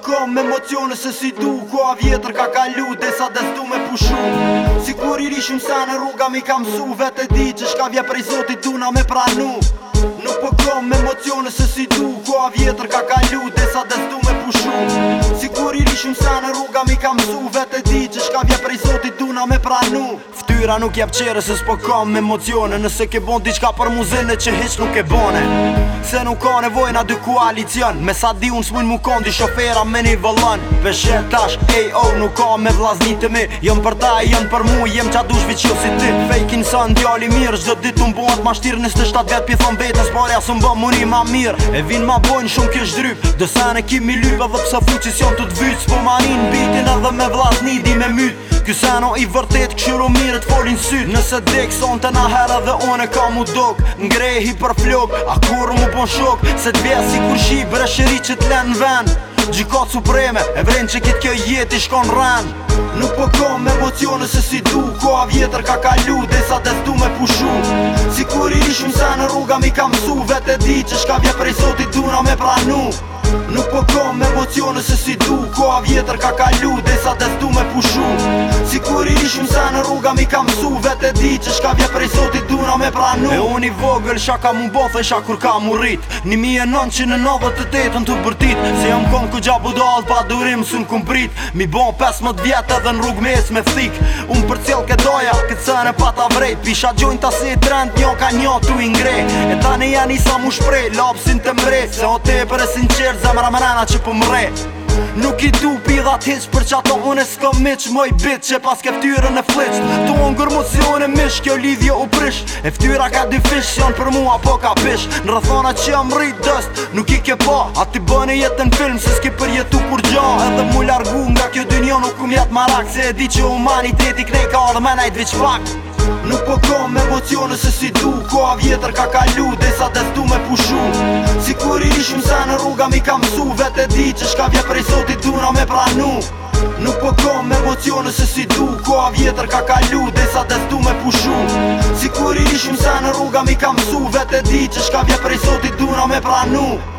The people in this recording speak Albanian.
kom emocione se si du Ko a vjetër ka kalu dhe sa destu me pushu Si kur i rishim sa në rruga mi kam su Vete di që shka vje prej zotit tu na me pranu Nuk po kom emocione se si du Ko a vjetër ka kalu dhe sa destu me pushu Si kur i rishim sa në rruga mi kam su Vete di që shka vje prej zotit tu kena me pranu Ftyra nuk jep qere se s'po kam emocione Nëse ke bon diqka për muzine që heq nuk e bone Se nuk ka nevoj na dy koalicion Me sa di unë s'mujnë mu Di shofera me një vëllon Për tash, ej, nuk ka me vlasni të mi Jëm për ta, jëm për mu, jëm qa du shvi si ti Fejkin së në djali mirë, zë ditë unë bojnë Ma shtirë në të shtatë vetë pithon vetë Së asë së mba ma mirë E vinë ma bojnë shumë kjo shdryp Dësane kimi lypë dhe pësë fuqis jom të të vyqë po bitin edhe me vlasni di me mytë Ky seno i vërtet këshiru mirë të folin syt Nëse dek son të na hera dhe one ka mu dok Ngrehi për flok, a kur mu pon shok Se t'bja si kur shi bre shiri që t'len ven Gjiko supreme, e vren që kitë kjo jeti shkon ren Nuk po kom emocione se si du Koa vjetër ka kalu, dhe sa dhe du me pushu Si kur i shumë se në rruga mi kam su Vete di që shka vje prej sotit du na me pranu Nuk po kom emocione se si du Koa vjetër ka kalu, dhe sa dhe shum se në rruga mi ka mësu, Vete e di që shka vje prej sotit duna me pranu E unë i vogël shka ka mu bothe shka kur ka mu rrit Një mi e nënë që në nëve të të bërtit Se jëm kon ku gjabu do pa durim së në kum prit Mi bon 15 vjetë edhe në rrug mes me thik Unë për cilë ke doja këtë sëne pata ta vrejt Pisha gjojnë ta si trend njën ka njën tu i ngre E tani janë i sa mu shprej lapsin të mrej Se o te për e sinqer zemra mërana që pëmrej po Nuk i du pirat hiq për që ato unë e miq Moj bit që pas ke ftyrën e flic Tu unë gërë e mish kjo lidhje u prish E ftyra ka dy fish janë për mua po ka pish Në rëthona që jam rrit dëst nuk i ke pa A ti bëni jetën film se s'ki përjetu jetu kur gja Edhe mu largu nga kjo dynjo nuk kum jetë marak Se e di që humaniteti i ka orë mena i pak Nuk po kom emocione se si du Koa vjetër ka kalu Dhe sa të du me pushu Si kur i rishim se në rruga mi kam su Vete di që shka vje prej soti du na me pranu Nuk po kom emocione se si du Koa vjetër ka kalu Dhe sa të du me pushu Si kur i rishim se në rruga mi kam su Vete di që shka vje prej soti du na me pranu